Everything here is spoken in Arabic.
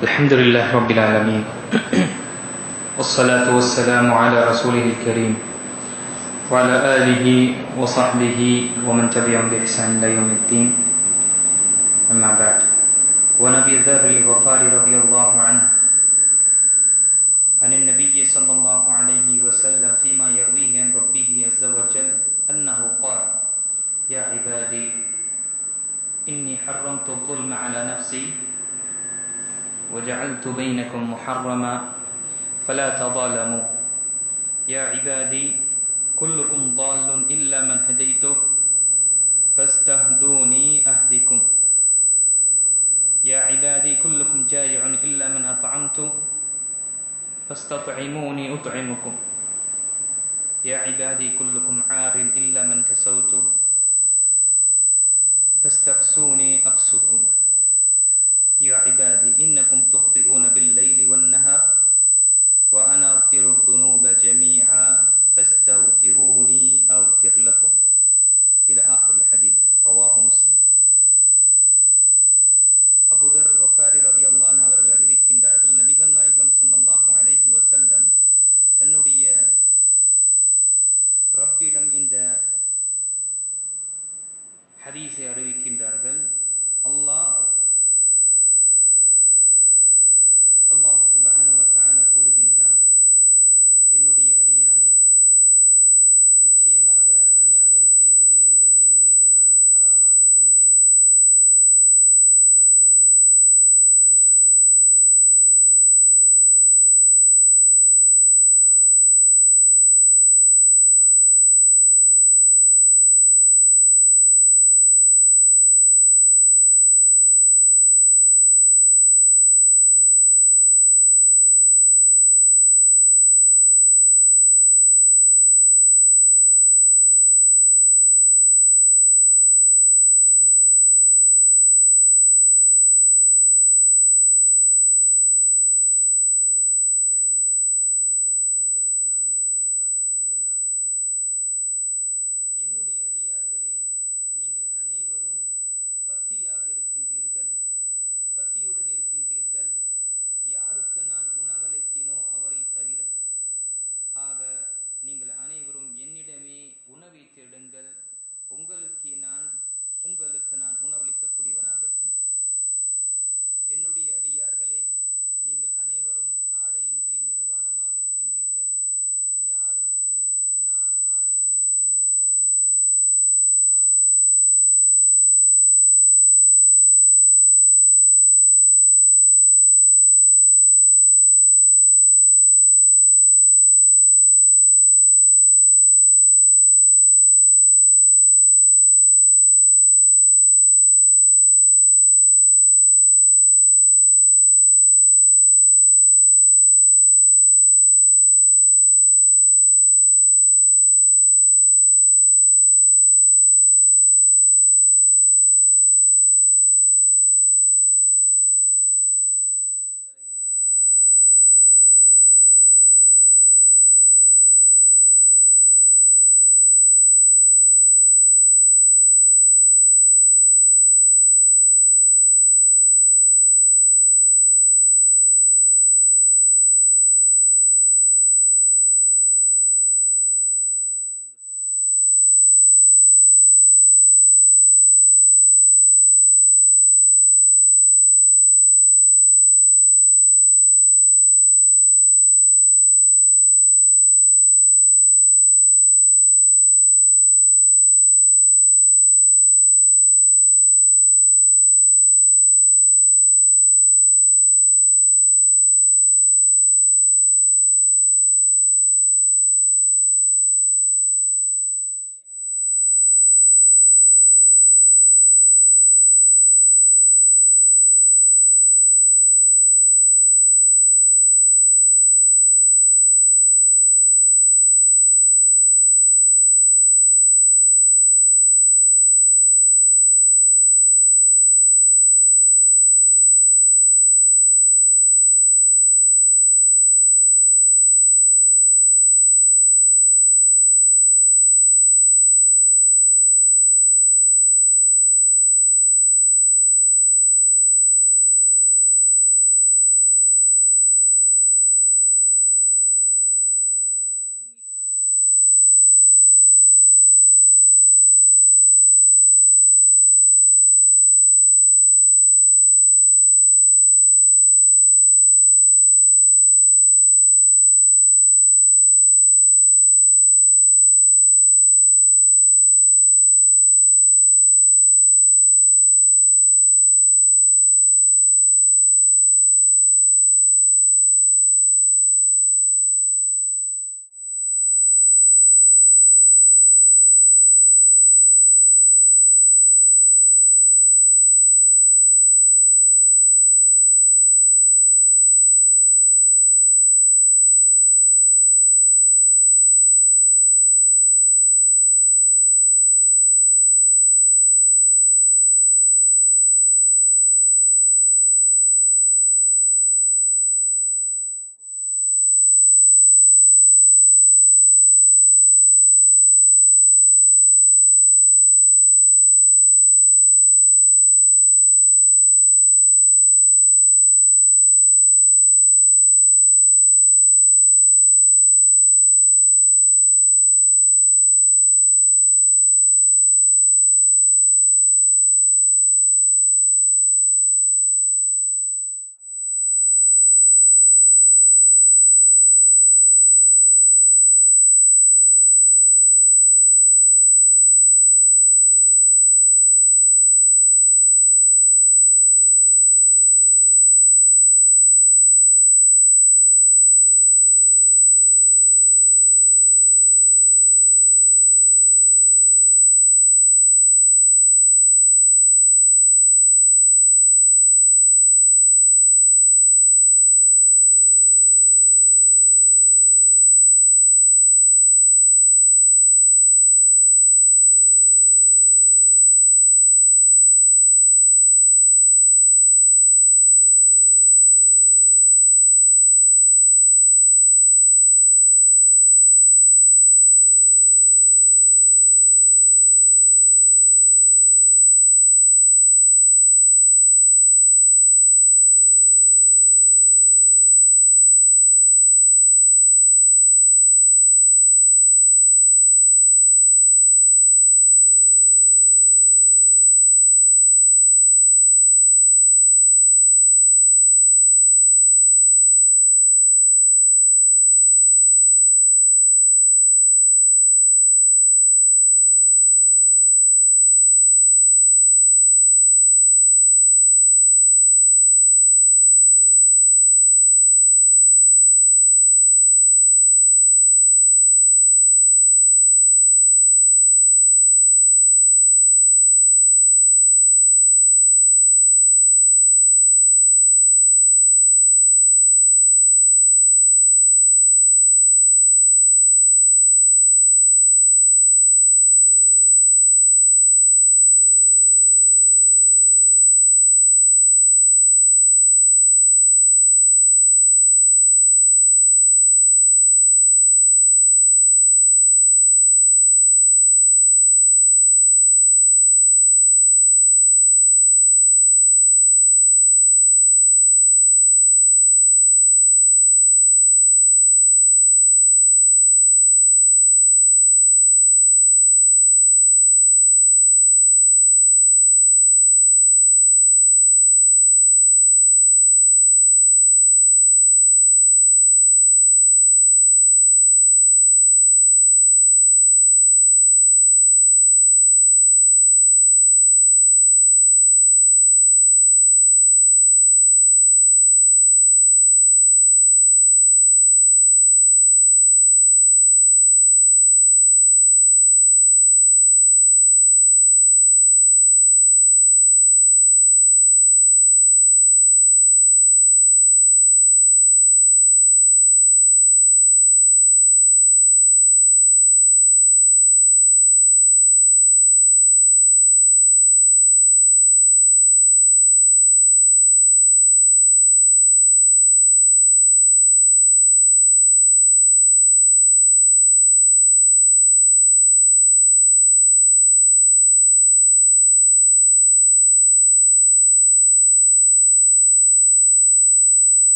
الحمد لله رب العالمين. والصلاة والسلام على رسوله الكريم وعلى آله وصحبه ومن تبعهم بإحسان إلى يوم وجعلت بينكم محرما فلا تظالموا. يا عبادي كلكم ضال إلا من هديته فاستهدوني أهدكم يا عبادي كلكم جائع إلا من أطعمته فاستطعموني أطعمكم. حديث يا رجال